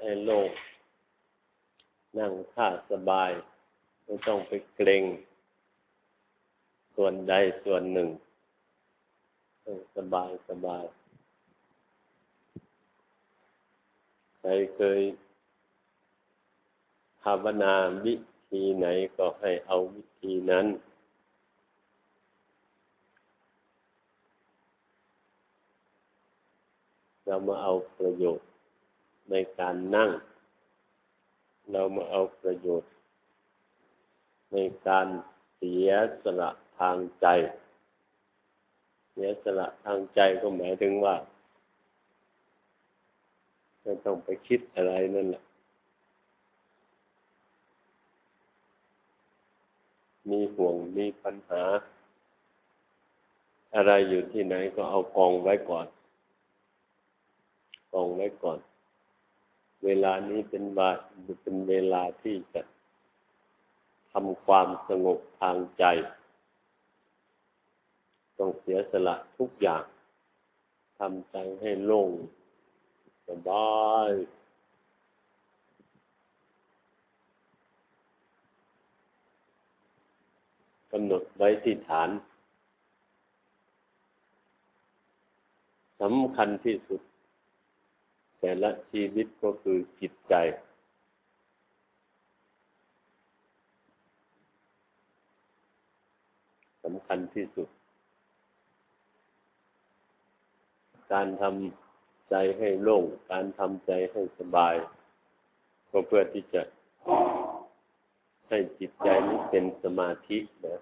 ให้โล่งนั่งท่าสบาย ไม่ต้องไปเกรงส่วนใดส่วนหนึ่ง สบายสบาย ใครเคยภาวนาวิธีไหนก็ให้เอาวิธีนั้นเรามาเอาประโยชน์ ในการนั่ง เรามาเอาประโยชน์ ในการเสียสละทางใจ เสียสละทางใจก็หมายถึงว่าไม่ต้องไปคิดอะไรนั่นแหละ มีห่วงมีปัญหา อะไรอยู่ที่ไหนก็เอากองไว้ก่อน กองไว้ก่อน เวลานี้เป็นวาเป็นเวลาที่จะทำความสงบทางใจ ต้องเสียสละทุกอย่างทำใจให้โล่งสบายกำหนดไว้ที่ฐานสำคัญที่สุด แต่ละชีวิตก็คือจิตใจ สำคัญที่สุด การทำใจให้โล่ง การทำใจให้สบาย ก็เพื่อที่จะให้จิตใจนี้เป็นสมาธินะ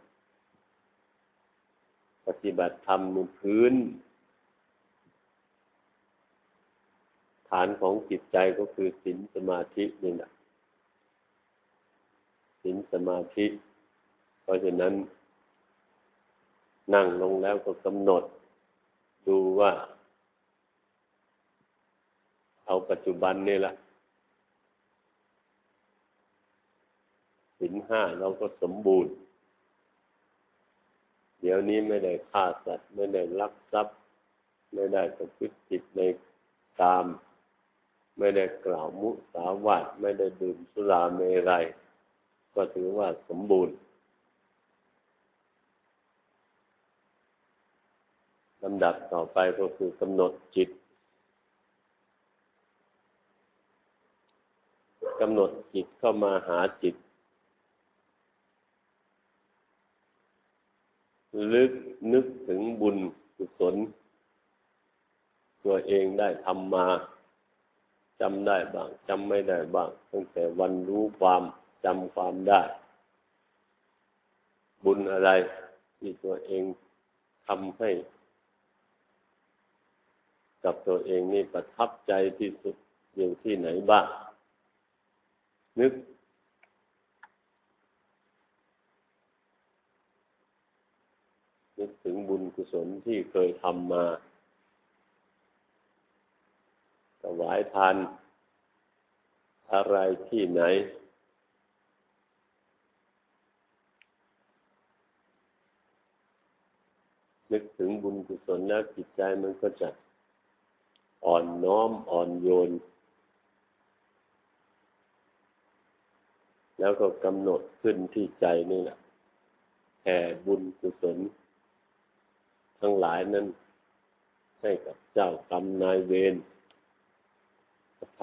ปฏิบัติธรรมในพื้นานของจิตใจก็คือศีลสมาธินี่แหละศีลสมาธิ เพราะฉะนั้น นั่งลงแล้วก็กำหนด ดูว่า เอาปัจจุบันนี่แหละสินห้าเราก็สมบูรณ์ เดี๋ยวนี้ไม่ได้ฆ่าสัตว์ ไม่ได้ลักทรัพย์ ไม่ได้ประพฤติผิดในตาม ไม่ได้กล่าวมุสาวาทไม่ได้ดื่มสุราเมรัยก็ถือว่าสมบูรณ์ลำดับต่อไปก็คือกำหนดจิตกำหนดจิตเข้ามาหาจิต ลึกนึกถึงบุญกุศล ตัวเองได้ทำมา จำได้บ้างจำไม่ได้บ้าง ตั้งแต่วันรู้ความจำความได้ บุญอะไรที่ตัวเองทำให้ กับตัวเองนี่ประทับใจที่สุดอยู่ที่ไหนบ้าง นึกนึกถึงบุญกุศลที่เคยทำมา ถวายทาน อะไรที่ไหน นึกถึงบุญกุศลแล้วจิตใจมันก็จะอ่อนน้อมอ่อนโยน แล้วก็กำหนดขึ้นที่ใจนี่แหละแผ่บุญกุศล ทั้งหลายนั้นให้กับเจ้ากรรมนายเวร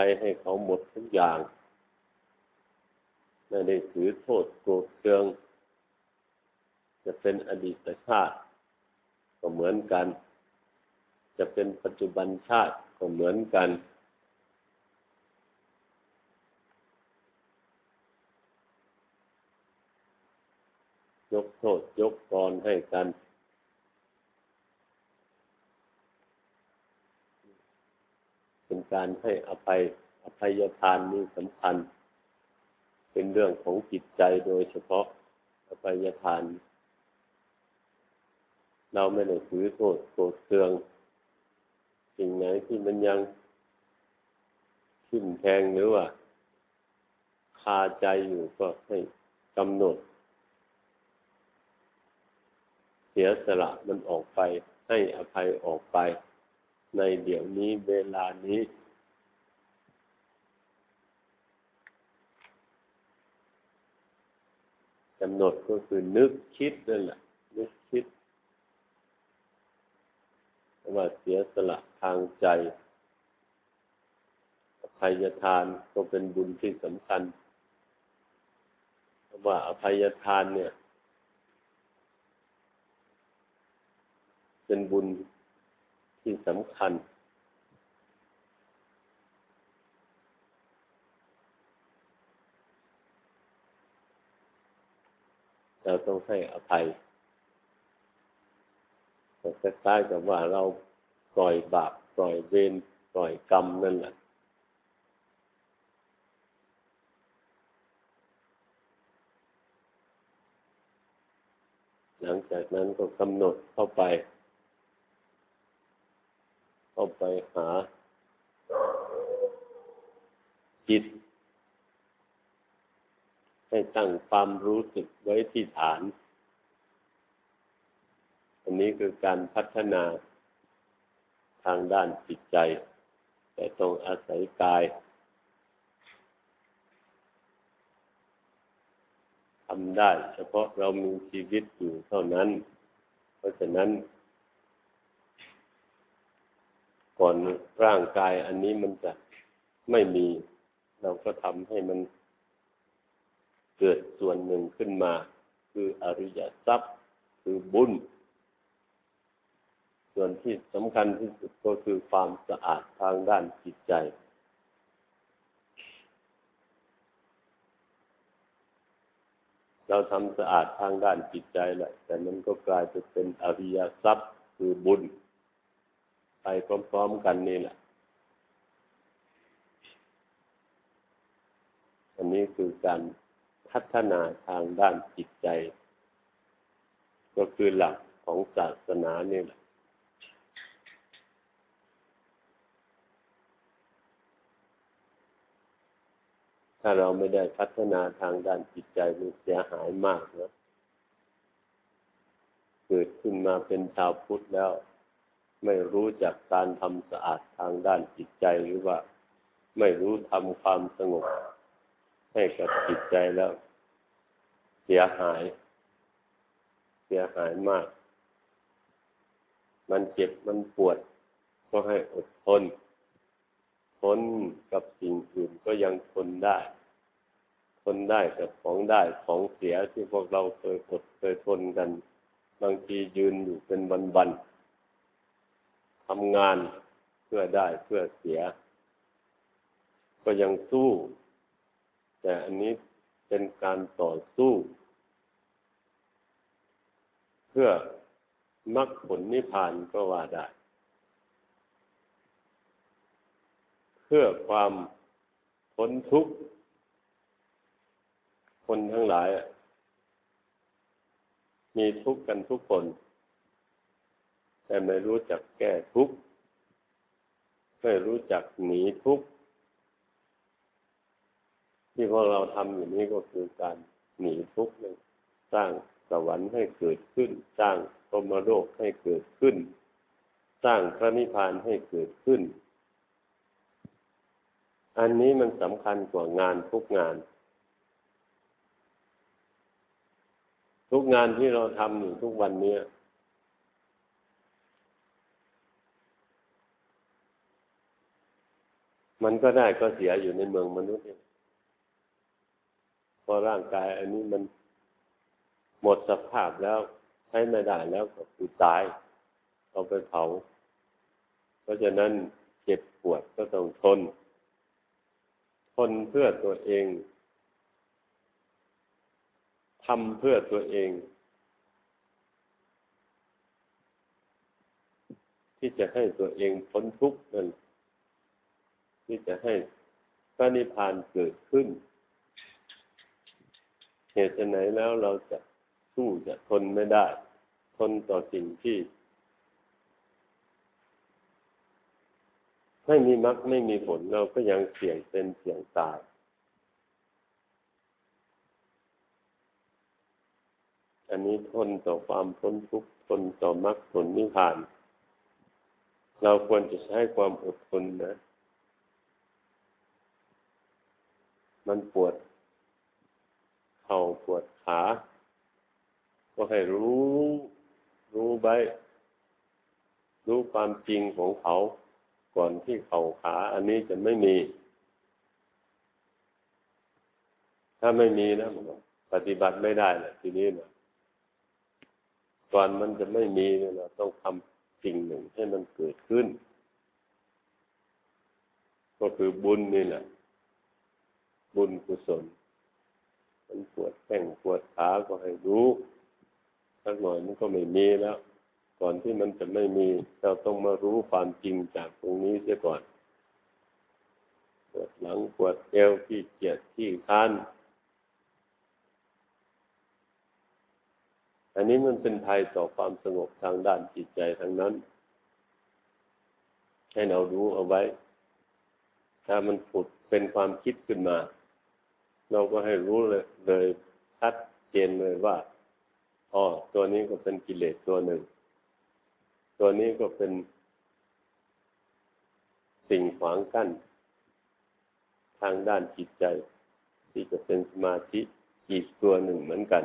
ภัยให้เขาหมดทุกอย่าง ไม่ได้ถือโทษโกรธเคือง จะเป็นอดีตชาติ ก็เหมือนกัน จะเป็นปัจจุบันชาติก็เหมือนกัน ยกโทษยกกรให้กัน เป็น การให้อภัยอภัยทานนี้สำคัญ เป็นเรื่องของจิตใจโดยเฉพาะอภัยทาน เราไม่ได้ถือโทษโกรธเคืองสิ่งไหนที่มันยังขึ้นแทงหรือว่าคาใจอยู่ก็ให้กำหนด เสียสละมันออกไป ให้อภัยออกไป ในเดี๋ยวนี้เวลานี้ กำหนดก็คือนึกคิดนั่นแหละนึกคิดว่าเสียสละทางใจอภัยทานก็เป็นบุญที่สำคัญว่าอภัยทานเนี่ย เป็นบุญที่สำคัญ เราต้องให้อภัยแต่คล้ายๆกับว่าเราปล่อยบาปปล่อยเวรปล่อยกรรมนั่นแหละหลังจากนั้นก็กำหนดเข้าไป เข้าไปหาจิต ให้ตั้งความรู้สึกไว้ที่ฐาน อันนี้คือการพัฒนาทางด้านจิตใจ แต่ต้องอาศัยกายทำได้ เฉพาะเรามีชีวิตอยู่เท่านั้น เพราะฉะนั้น ก่อนร่างกายอันนี้มันจะไม่มี เราก็ทำให้มัน เกิดส่วนหนึ่งขึ้นมา คืออริยทรัพย์ คือบุญ ส่วนที่สำคัญที่สุดก็คือความสะอาดทางด้านจิตใจ เราทำสะอาดทางด้านจิตใจแหละ แต่มันก็กลายไปเป็นอริยทรัพย์ คือบุญ ไปพร้อมๆกันนี่แหละอันนี้คือการ พัฒนาทางด้านจิตใจ ก็คือหลักของศาสนานี่แหละถ้าเราไม่ได้พัฒนาทางด้านจิตใจมันเสียหายมากนะ เกิดขึ้นมาเป็นชาวพุทธแล้ว ไม่รู้จักการทำสะอาดทางด้านจิตใจหรือว่า ไม่รู้ทำความสงบ ให้กับจิตใจแล้ว เสียหาย เสียหายมาก มันเจ็บมันปวด ก็ให้อดทนทนกับสิ่งอื่นก็ยังทนได้ทนได้กับของได้ของเสียที่พวกเราเคยอดเคยทนกัน บางทียืนอยู่เป็นวันๆทำงานเพื่อได้เพื่อเสีย ก็ยังสู้ แต่อันนี้เป็นการต่อสู้ เพื่อมรรคผลนิพพานก็ว่าได้ เพื่อความพ้นทุกข์คนทั้งหลาย มีทุกข์กันทุกคน แต่ไม่รู้จักแก้ทุกข์ไม่รู้จักหนีทุกข์ ที่พวกเราทำอยู่นี้ก็คือการหนีทุกข์สร้างสวรรค์ให้เกิดขึ้น สร้างพรมโลกให้เกิดขึ้น สร้างพระนิพพานให้เกิดขึ้น อันนี้มันสำคัญกว่างานทุกงาน ทุกงานที่เราทำอยู่ทุกวันนี้มันก็ได้ก็เสียอยู่ในเมืองมนุษย์เองพ อร่างกาย อันนี้มันหมดสภาพแล้วใช้ไม่ได้แล้วก็คือตายเอาไปเผา เพราะฉะนั้นเจ็บปวดก็ต้องทน ทนเพื่อตัวเองทำเพื่อตัวเอง ที่จะให้ตัวเองพ้นทุกข์นั่นที่จะให้พระนิพพานเกิดขึ้น เหตุไหนแล้วเราจะสู้จะทนไม่ได้ ทนต่อสิ่งที่ ไม่มีมรรคไม่มีผลเราก็ยังเสี่ยงเป็นเสี่ยงตาย อันนี้ทนต่อความพ้นทุกข์ทนต่อมรรคผลนิพพาน เราควรจะใช้ความอดทนนะ มันปวด ข่าปวดขา ก็ให้รู้ รู้ไว้ รู้ความจริงของเขา ก่อนที่เขาขา อันนี้จะไม่มี ถ้าไม่มีนะมันปฏิบัติไม่ได้แหละทีนี้นะก่อนมันจะไม่มีเนี่ยเราต้องทำสิ่งหนึ่งให้มันเกิดขึ้น ก็คือบุญนี่แหละ บุญกุศล มันปวดแข้งปวดขาก็ให้รู้สักหน่อยมันก็ไม่มีแล้ว ก่อนที่มันจะไม่มี เราต้องมารู้ความจริงจากตรงนี้เสียก่อน ปวดหลังปวดเอวที่เกียดที่ค้านอันนี้มันเป็นภัยต่อความสงบทางด้านจิตใจทั้งนั้น ให้เรารู้เอาไว้ ถ้ามันผุดเป็นความคิดขึ้นมา เราก็ให้รู้เลยเลยชัดเจนเลยว่าอ๋อตัวนี้ก็เป็นกิเลสตัวหนึ่ง ตัวนี้ก็เป็นสิ่งขวางกั้น ทางด้านจิตใจ ที่จะเป็นสมาธิอีกตัวหนึ่งเหมือนกัน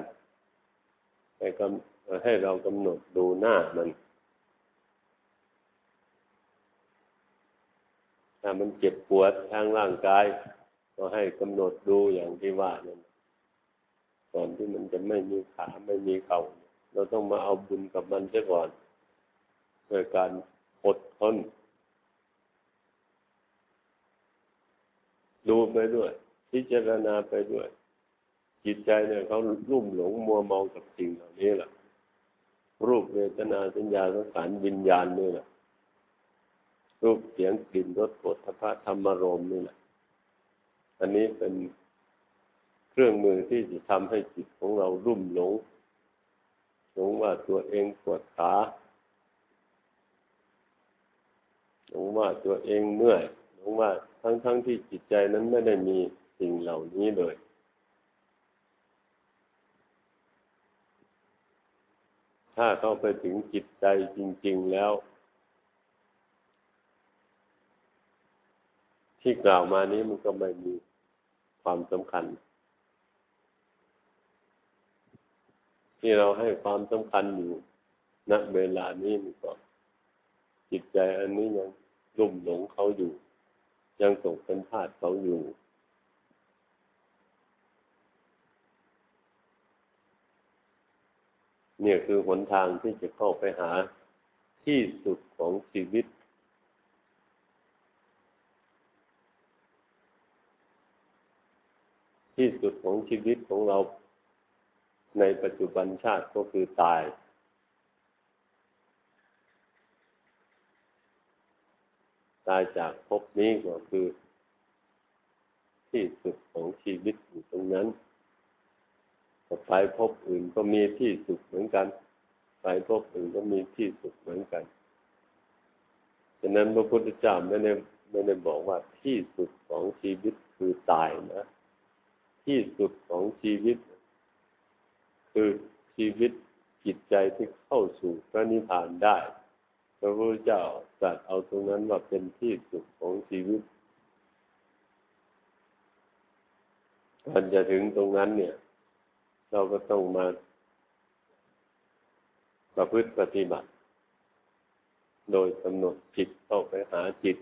ให้กำให้เรากำหนดดูหน้ามันถ้ามันเจ็บปวดทางร่างกาย ก็ให้กำหนดดูอย่างที่ว่านั่นก่อนที่มันจะไม่มีขาไม่มีเข่าเราต้องมาเอาบุญกับมันซะก่อนโดยการอดทนดูไปด้วย พิจารณาไปด้วย จิตใจเนี่ยเขาลุ่มหลงมัวเมากับสิ่งเหล่านี้แหละรูปเวทนาสัญญาสังขารวิญญาณนี่แหละรูปเสียงกลิ่นรสโผฏฐะธรรมารมนี่แหละ อันนี้เป็นเครื่องมือที่จะทำให้จิตของเรารุ่มหลง หลงว่าตัวเองปวดขาหลงว่าตัวเองเมื่อยหลงว่าทั้งๆทที่จิตใจนั้นไม่ได้มีสิ่งเหล่านี้เลยถ้าเข้าไปถึงจิตใจจริง ๆ แล้ว ที่กล่าวมานี้มันก็ไม่มีความสำคัญ ที่เราให้ความสำคัญอยู่ณเวลานี้มันก็จิตใจอันนี้ยังลุ่มหลงเขาอยู่ ยังตกเป็นทาสเขาอยู่เนี่ยคือหนทางที่จะเข้าไปหาที่สุดของชีวิต ที่สุดของชีวิตของเราในปัจจุบันชาติก็คือตาย ตายจากภพนี้ก็คือ ที่สุดของชีวิตอยู่ตรงนั้นไปพบอื่นก็มีที่สุขเหมือนกัน ไปพบอื่นก็มีที่สุขเหมือนกันฉะนั้นพระพุทธเจ้าไม่ได้ไม่ได้บอกว่าที่สุดของชีวิตคือตายนะ ที่สุดของชีวิต คือชีวิตจิตใจที่เข้าสู่พระนิพพานได้ พระพุทธเจ้าตรัสเอาตรงนั้นว่าเป็นที่สุดของชีวิตก่อนจะถึงตรงนั้นเนี่ย เราก็ต้องมาประพฤติปฏิบัติ โดยกำหนดจิตเข้าไปหาจิต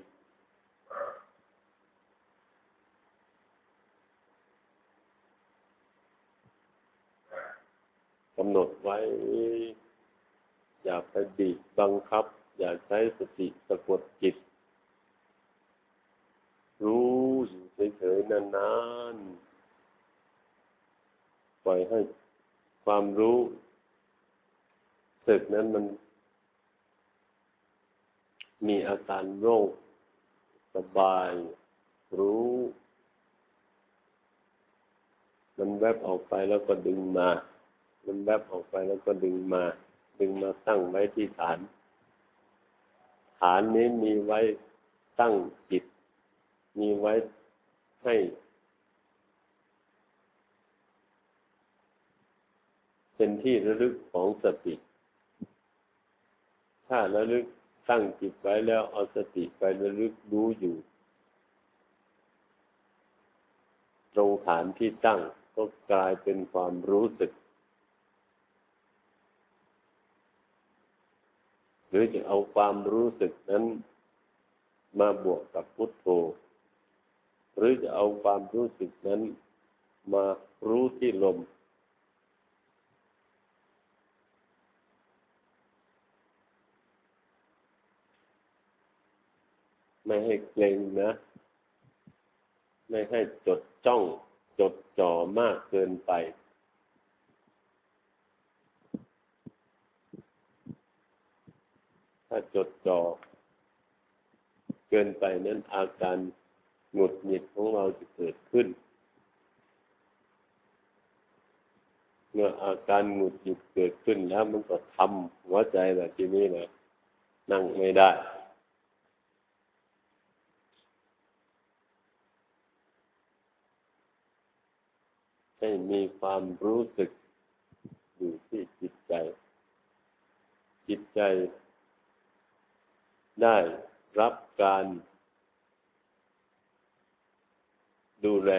หนดไว้ อย่าไปบีบบังคับ อย่าใช้สติสะกดจิต รู้อยู่เฉยๆนานๆปล่อยให้ความรู้สึกนั้นมัน มีอาการโล่งสบาย รู้ มันแวบออกไปแล้วก็ดึงมา มันแวบออกไปแล้วก็ดึงมา ดึงมาตั้งไว้ที่ฐาน ฐานนี้มีไว้ตั้งจิต มีไว้ให้เป็นที่ระลึกของสติ ถ้าระลึกตั้งจิตไว้แล้วเอาสติไประลึกรู้อยู่ ตรงฐานที่ตั้งก็กลายเป็นความรู้สึก รือจะเอาความรู้สึกนั้นมาบวกกับพุทโธ หรือจะเอาความรู้สึกนั้นมารู้ที่ลม ไม่ให้เกรงนะ ไม่ให้จดจ้อง จดจ่อมากเกินไป ถ้าจดจ่อเกินไปนั้นอาการหงุดหงิดของเราจะเกิดขึ้น เมื่ออาการหงุดหงิดเกิดขึ้นแล้วมันก็ทำหัวใจแบบที่นี้นะนั่งไม่ได้ให้มีความรู้สึกอยู่ที่จิตใจ จิตใจ ได้รับการดูแล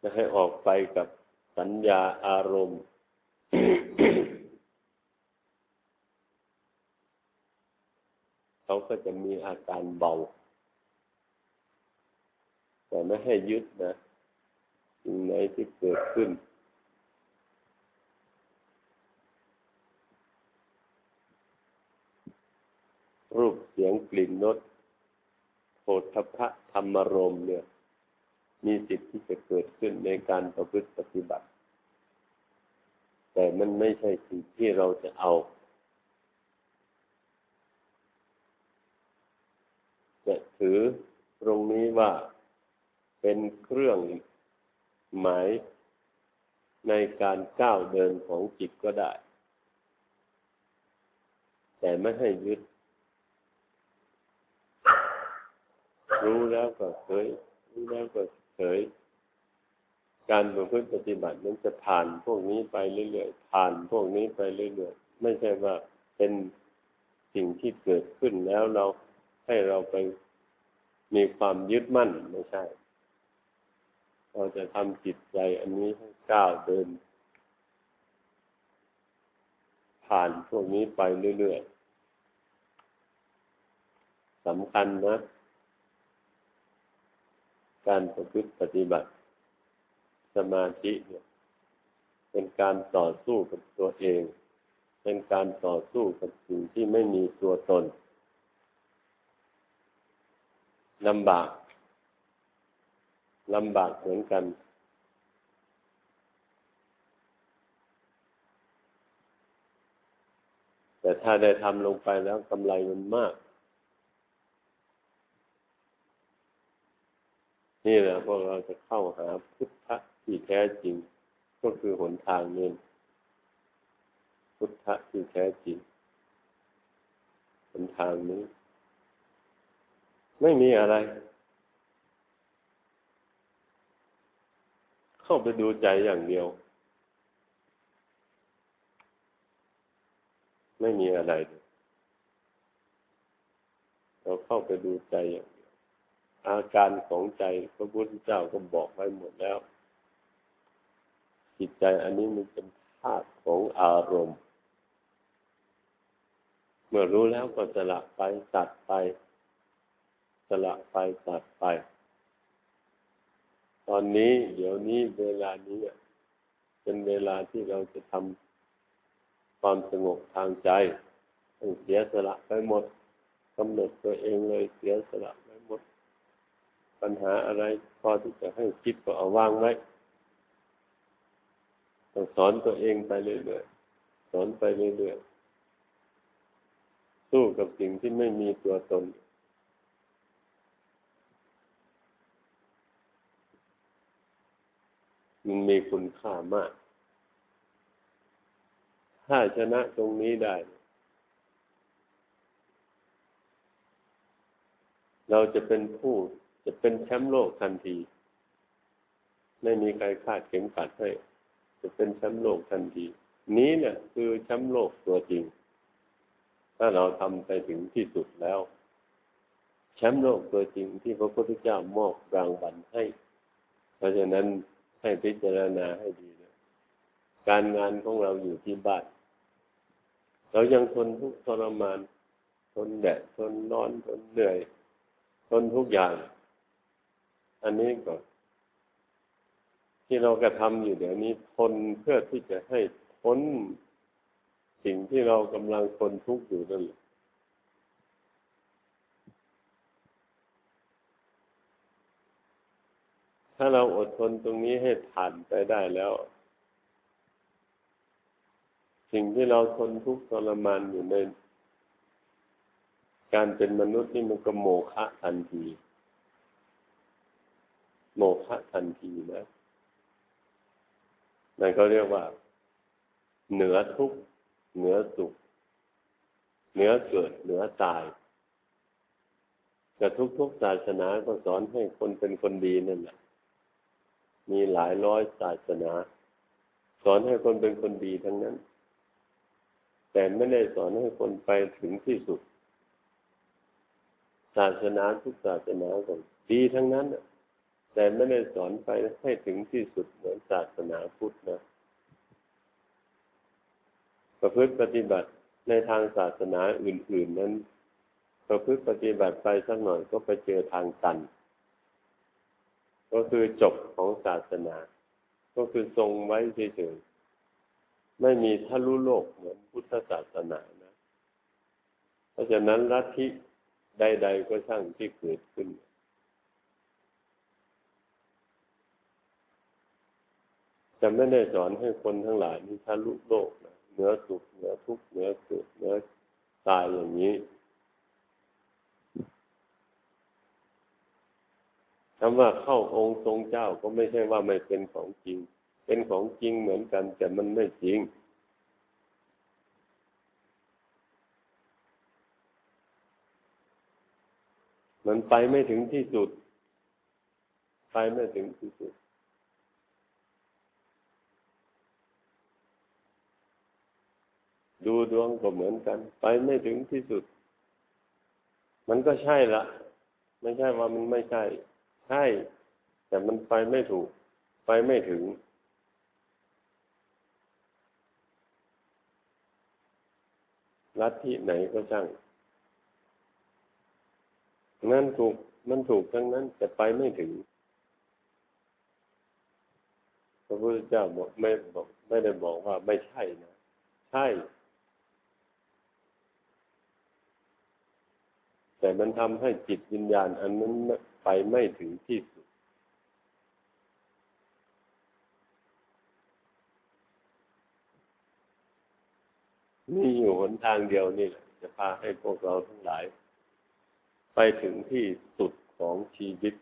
จะให้ออกไปกับสัญญาอารมณ์ เขาก็จะมีอาการเบา แต่ไม่ให้ยึดนะสิ่งไหนที่เกิดขึ้น รูปเสียงกลิ่นรสโผฏฐพะธรรมรมเนี่ย มีสิทธิ์ที่จะเกิดขึ้นในการประพฤติปฏิบัติ แต่มันไม่ใช่สิ่งที่เราจะเอา จะถือตรงนี้ว่าเป็นเครื่องหมายในการก้าวเดินของจิตก็ได้ แต่ไม่ให้ยึด รู้แล้วก็เคยรู้แล้วก็เคยการประพฤติปฏิบัตินั้นจะผ่านพวกนี้ไปเรื่อยๆผ่านพวกนี้ไปเรื่อยๆไม่ใช่ว่าเป็นสิ่งที่เกิดขึ้นแล้วเราให้เราไปมีความยึดมั่นไม่ใช่ เราจะทำจิตใจอันนี้ให้ก้าวเดิน ผ่านพวกนี้ไปเรื่อยๆสำคัญนะ การประพฤติปฏิบัติ สมาธิเนี่ยเป็นการต่อสู้กับตัวเอง เป็นการต่อสู้กับสิ่งที่ไม่มีตัวตนลำบากลำบากเหมือนกัน แต่ถ้าได้ทำลงไปแล้วกำไรมันมาก นี่แหละพวกเราจะเข้าหาพุทธะที่แท้จริง ก็คือหนทางนี้พุทธะที่แท้จริงหนทางนี้ ไม่มีอะไร เข้าไปดูใจอย่างเดียว ไม่มีอะไร เราเข้าไปดูใจอย่าง อาการของใจ พระพุทธเจ้าก็บอกไว้หมดแล้ว จิตใจอันนี้มันเป็นธาตุของอารมณ์ เมื่อรู้แล้วก็สละไปตัดไป สละไปตัดไป ตอนนี้ เดี๋ยวนี้เวลานี้เป็นเวลาที่เราจะทำความสงบทางใจต้องเสียสละไปหมดกำหนดตัวเองเลยเสียสละ ปัญหาอะไร พอที่จะให้คิดก็เอาวางไว้ต้องสอนตัวเองไปเรื่อยๆ สอนไปเรื่อยๆ สู้กับสิ่งที่ไม่มีตัวตน มันมีคุณค่ามาก ถ้าชนะตรงนี้ได้ เราจะเป็นผู้ จะเป็นแชมป์โลกทันที ไม่มีใครคาดเข็มขัดให้ จะเป็นแชมป์โลกทันที นี้เนี่ยคือแชมป์โลกตัวจริง ถ้าเราทำไปถึงที่สุดแล้วแชมป์โลกตัวจริงที่พระพุทธเจ้ามอบรางวัลให้ เพราะฉะนั้นให้พิจารณาให้ดีเลยการงานของเราอยู่ที่บ้าน เรายังทนทุกข์ทรมาน ทนแดด ทนร้อน ทนเหนื่อย ทนทุกอย่าง อันนี้ก็ที่เรากระทำอยู่เดี๋ยวนี้ทนเพื่อที่จะให้พ้นสิ่งที่เรากำลังทนทุกข์อยู่นั่นแหละถ้าเราอดทนตรงนี้ให้ผ่านไปได้แล้ว สิ่งที่เราทนทุกข์ทรมานอยู่ในการเป็นมนุษย์นี่มันก็โมฆะทันที โมฆะทันทีนะนั่นเขาเรียกว่า เหนือทุกข์เหนือสุข เหนือเกิดเหนือตายแต่ทุกๆศาสนาก็สอนให้คนเป็นคนดีนั่นแหละมีหลายร้อยศาสนา สอนให้คนเป็นคนดีทั้งนั้น แต่ไม่ได้สอนให้คนไปถึงที่สุด ศาสนาทุกศาสนาก็ดีทั้งนั้น แต่ไม่ได้สอนไปให้ถึงที่สุดเหมือนศาสนาพุทธนะ ประพฤติปฏิบัติในทางศาสนาอื่น ๆ นั้น ประพฤติปฏิบัติไปสักหน่อยก็ไปเจอทางตัน ก็คือจบของศาสนา ก็คือทรงไว้เฉยๆไม่มีทะลุโลกเหมือนพุทธศาสนานะ เพราะฉะนั้นลัทธิใด ๆ ก็ช่างที่เกิดขึ้น จะไม่ได้สอนให้คนทั้งหลายมีทะลุโลกนะเหนือสุขเหนือทุกข์เหนือเกิดเหนือตายอย่างนี้คำว่าเข้าองค์ทรงเจ้าก็ไม่ใช่ว่าไม่เป็นของจริง เป็นของจริงเหมือนกันแต่มันไม่จริงมันไปไม่ถึงที่สุด ไปไม่ถึงที่สุด ดูดวงก็เหมือนกัน ไปไม่ถึงที่สุด มันก็ใช่ละไม่ใช่ว่ามันไม่ใช่ ใช่ แต่มันไปไม่ถูก ไปไม่ถึง ลัทธิไหนก็ช่างนั่นถูกมันถูกทั้งนั้นแต่ไปไม่ถึงพระพุทธเจ้าบอกไม่บอกไม่ได้บอกว่าไม่ใช่นะ ใช่ แต่มันทำให้จิตวิญญาณ อันนั้นไปไม่ถึงที่สุดมีอยู่หนทางเดียวนี่แหละ จะพาให้พวกเราทั้งหลาย ไปถึงที่สุดของชีวิต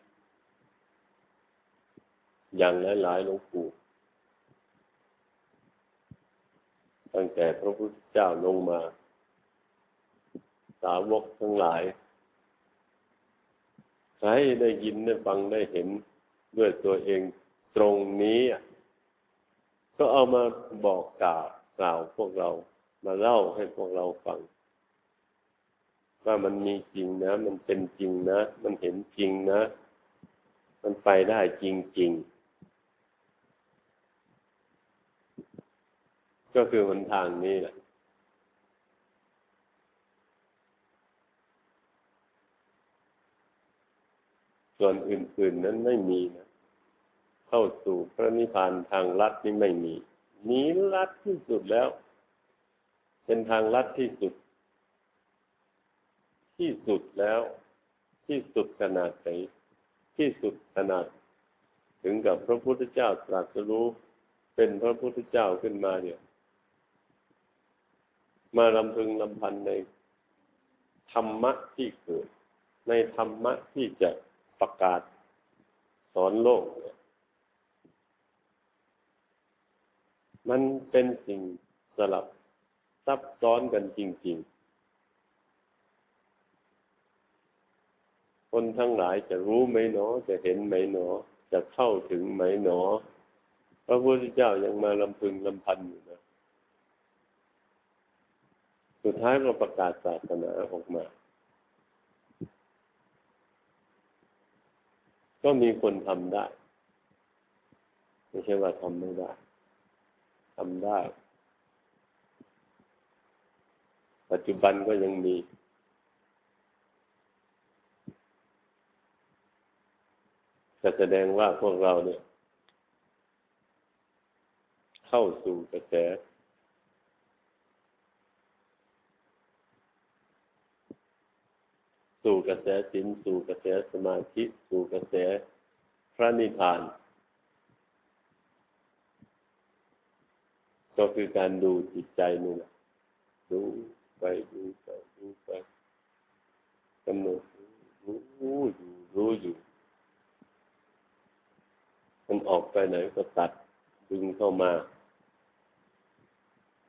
อย่างหลายๆหลวงปู่ตั้งแต่พระพุทธเจ้าลงมา สาวกทั้งหลาย ใครได้ยินได้ฟังได้เห็นด้วยตัวเองตรงนี้ก็เอามาบอกกล่าวกล่าวพวกเรามาเล่าให้พวกเราฟัง ว่ามันมีจริงนะ มันเป็นจริงนะ มันเห็นจริงนะ มันไปได้จริงๆก็คือหนทางนี้แหละ ส่วนอื่น ๆ นั้นไม่มีนะเข้าสู่พระนิพพานทางลัดนี่ไม่มีมีลัดที่สุดแล้ว เป็นทางลัดที่สุด ที่สุดแล้ว ที่สุดขนาดไหนที่สุดขนาด ถึงกับพระพุทธเจ้าตรัสรู้เป็นพระพุทธเจ้าขึ้นมาเนี่ย มาลำพึงลำพันในธรรมะที่เกิด ในธรรมะที่จะ ประกาศสอนโลก มันเป็นสิ่งสลับซับซ้อนกันจริง ๆ คนทั้งหลายจะรู้ไหมหนอ จะเห็นไหมหนอ จะเข้าถึงไหมหนอ พระพุทธเจ้ายังมาลำพึงลำพันอยู่นะ สุดท้ายก็ประกาศศาสนาออกมา ก็มีคนทำได้ ไม่ใช่ว่าทำไม่ได้ทำได้ ปัจจุบันก็ยังมี จะแสดงว่าพวกเราเนี่ย เข้าสู่กระแส สู่กระแสสินสู่กระแสสมาธิสู่กระแสพระนิพพาน ก็คือการดูจิตใจนี่แหละดูไปดูไปดูไปกำหนดรู้อยู่รู้อยู่มันออกไปไหนก็ตัดดึงเข้ามา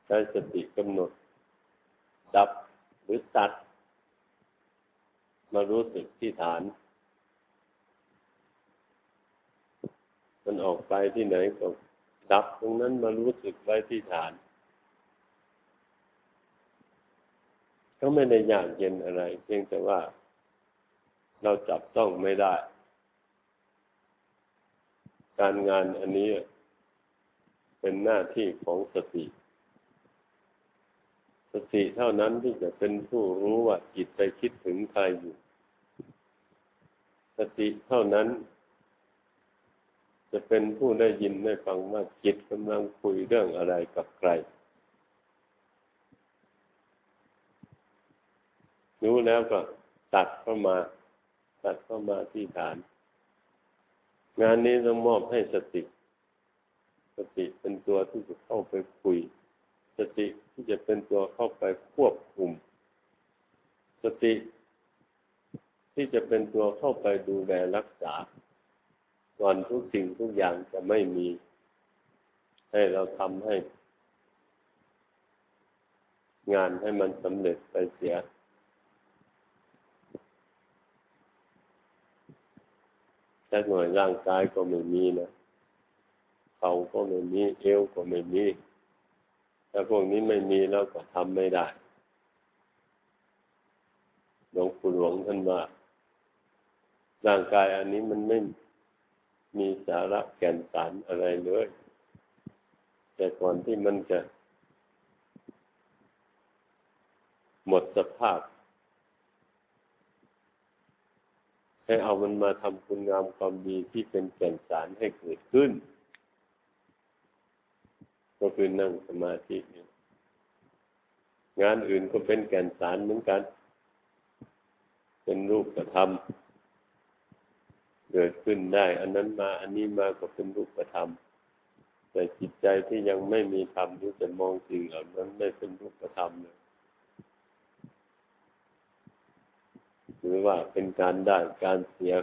ใช้สติกำหนด ดับหรือตัด มารู้สึกที่ฐาน มันออกไปที่ไหนก็ดับตรงนั้นมารู้สึกไว้ที่ฐาน ก็ไม่ได้ยากเย็นอะไร เพียงแต่ว่าเราจับต้องไม่ได้ การงานอันนี้เป็นหน้าที่ของสติ สติเท่านั้นที่จะเป็นผู้รู้ว่าจิตไปคิดถึงใครอยู่ สติเท่านั้น จะเป็นผู้ได้ยินได้ฟังว่าจิตกำลังคุยเรื่องอะไรกับใคร รู้แล้วก็ตัดเข้ามา ตัดเข้ามาที่ฐาน งานนี้ต้องมอบให้สติ สติเป็นตัวที่จะเข้าไปคุย สติที่จะเป็นตัวเข้าไปควบคุม สติ ที่จะเป็นตัวเข้าไปดูแลรักษา ก่อนทุกสิ่งทุกอย่างจะไม่มี ให้เราทำให้ งานให้มันสำเร็จไปเสีย แต่หน่วยร่างกายก็ไม่มีนะเขาก็ไม่มี เอวก็ไม่มีถ้าพวกนี้ไม่มีแล้วก็ทำไม่ได้หลวงปู่หลวงท่านว่า ร่างกายอันนี้มันไม่มีสาระแก่นสารอะไรเลย แต่ก่อนที่มันจะหมดสภาพ ให้เอามันมาทำคุณงามความดีที่เป็นแก่นสารให้เกิดขึ้น ก็คือนั่งสมาธิงานอื่นก็เป็นแก่นสารเหมือนกัน เป็นรูปธรรม เกิดขึ้นได้ อันนั้นมาอันนี้มาก็เป็นรูปธรรม แต่จิตใจที่ยังไม่มีธรรมที่จะมองสิ่งเหล่านั้นไม่เป็นรูปธรรมเลยหรือว่าเป็นการได้การเสีย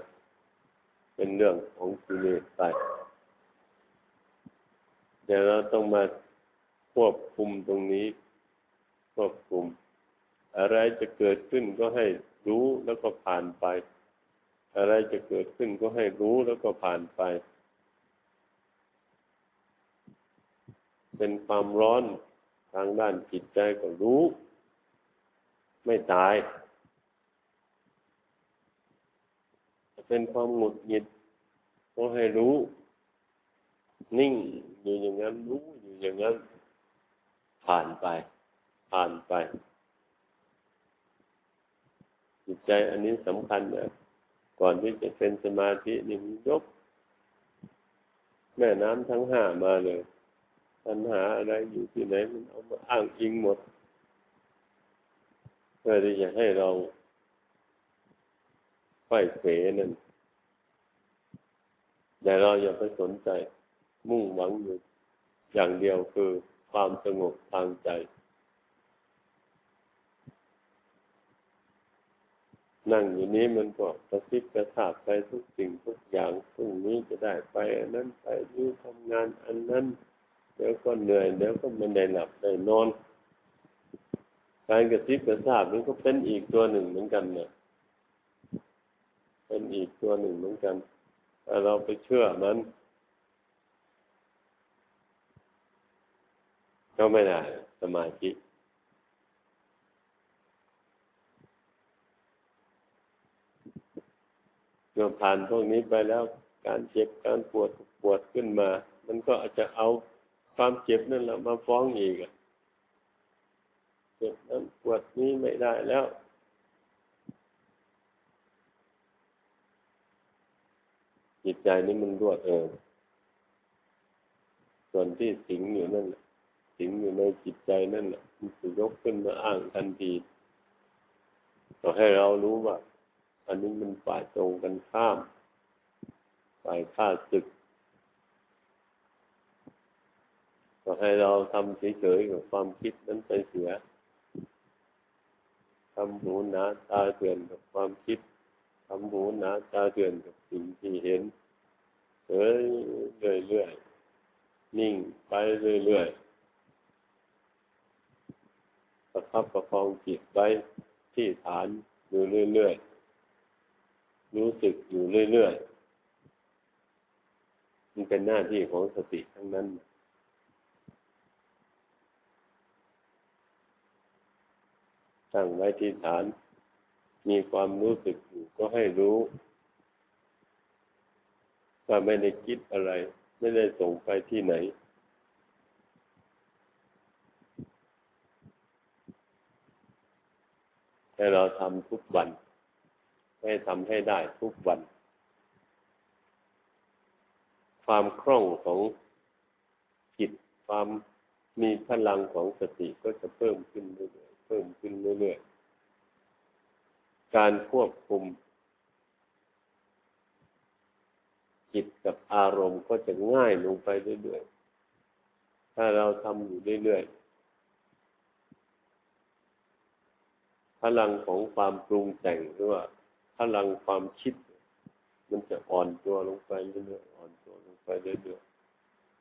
เป็นเรื่องของกิเลสไปแต่เราต้องมาควบคุมตรงนี้ ควบคุม อะไรจะเกิดขึ้นก็ให้รู้แล้วก็ผ่านไป อะไรจะเกิดขึ้นก็ให้รู้แล้วก็ผ่านไป เป็นความร้อนทางด้านจิตใจก็รู้ ไม่ตาย เป็นความหงุดหงิดก็ให้รู้ นิ่งอยู่อย่างนั้นรู้อยู่อย่างนั้น ผ่านไป ผ่านไป จิตใจอันนี้สำคัญนะ ก่อนที่จะเป็นสมาธินี่มันยก แม่น้ำทั้งห้ามาเลย ปัญหาอะไรอยู่ที่ไหนมันเอามาอ้างอิงหมดเพื่อที่จะให้เราไฟเสนั่นแต่เราอย่าไปสนใจ มุ่งหวังอยู่อย่างเดียวคือความสงบทางใจ นั่งอยู่นี้มันก็กระซิบกระซาบไปทุกสิ่งทุกอย่างพรุ่งนี้จะได้ไปอันนั้นไปนี่ทำงานอันนั้นเดี๋ยวก็เหนื่อยเดี๋ยวก็ไม่ได้หลับได้นอน การกระซิบกระซาบนี่ก็เป็นอีกตัวหนึ่งเหมือนกันเนี่ยเป็นอีกตัวหนึ่งเหมือนกันถ้าเราไปเชื่อมันก็ไม่ได้สมาธิ มื่อผ่านพวกนี้ไปแล้วการเจ็บการปวดปวดขึ้นมา มันก็อาจจะเอาความเจ็บนั่นแหละมาฟ้องอีกเจ็บนั้นปวดนี้ไม่ได้แล้วจิตใจนี่มันรวดเออส่วนที่สิงอยู่นั่นแหละสิงอยู่ในจิตใจนั่นแหละมันจะยกขึ้นมาอ้างทันทีก็ให้เรารู้ว่า อันนี้มันฝ่ายตรงกันข้าม ฝ่ายข้าศึกก็ให้เราทำเฉยๆกับความคิดนั้นไปเสียทำหูหนาตาเตือนกับความคิดทำหูหนาตาเตือนกับสิ่งที่เห็นเฉยเรื่อยๆนิ่งไปเรื่อยๆประคับประคองจิตไว้ที่ฐานอยู่เรื่อยๆ รู้สึกอยู่เรื่อยๆ มันเป็นหน้าที่ของสติทั้งนั้น ตั้งไว้ที่ฐาน มีความรู้สึกอยู่ก็ให้รู้ว่าไม่ได้คิดอะไร ไม่ได้ส่งไปที่ไหนให้เราทำทุกวัน ให้ทำให้ได้ทุกวัน ความคล่องของจิตความมีพลังของสติก็จะเพิ่มขึ้นเรื่อยๆเพิ่มขึ้นเรื่อยๆการควบคุม จิตกับอารมณ์ก็จะง่ายลงไปเรื่อยๆถ้าเราทำอยู่เรื่อยๆพลังของความปรุงแต่งหรือว่า ลังความคิด มันจะอ่อนตัวลงไปเรื่อยๆอ่อนตัวลงไปเรื่อย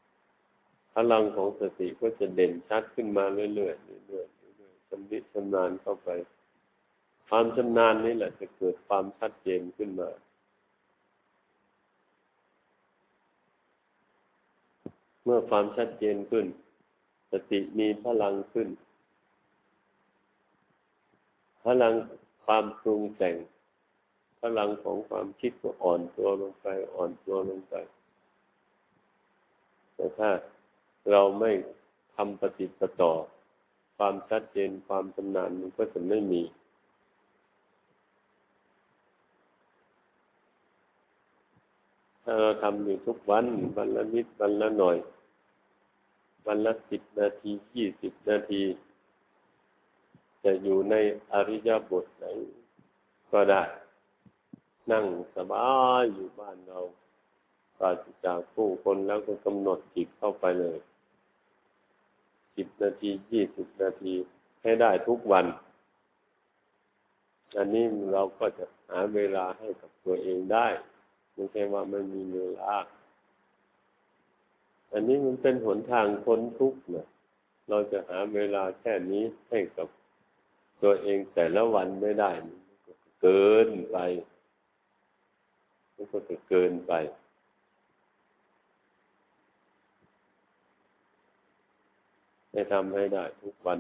ๆพลังของสติก็จะเด่นชัดขึ้นมาเรื่อยๆเรื่อยๆเรื่อยๆชำนิชำนาญเข้าไป ความชำนาญนี่แหละจะเกิดความชัดเจนขึ้นมาเมื่อความชัดเจนขึ้น สติมีพลังขึ้น พลังความปรุงแต่ง พลังของความคิดก็อ่อนตัวลงไป อ่อนตัวลงไป แต่ถ้าเราไม่ทำปฏิปต่อ ความชัดเจนความชำนาญมันก็จะไม่มีถ้าเราทำอยู่ทุกวันวันละนิดวันละหน่อย วันละสิบนาทียี่สิบนาที จะอยู่ในอริยบทไหนก็ได้ นั่งสบายอยู่บ้านเราปราศจากผู้คนแล้วก็กำหนดจิตเข้าไปเลยสิบนาทียี่สิบนาทีให้ได้ทุกวัน อันนี้เราก็จะหาเวลาให้กับตัวเองได้ไม่ใช่ว่าไม่มีเวลา อันนี้มันเป็นหนทางพ้นทุกข์นะเราจะหาเวลาแค่นี้ให้กับตัวเองแต่ละวันไม่ได้ เกินไป มันก็จะเกินไปให้ทำให้ได้ทุกวัน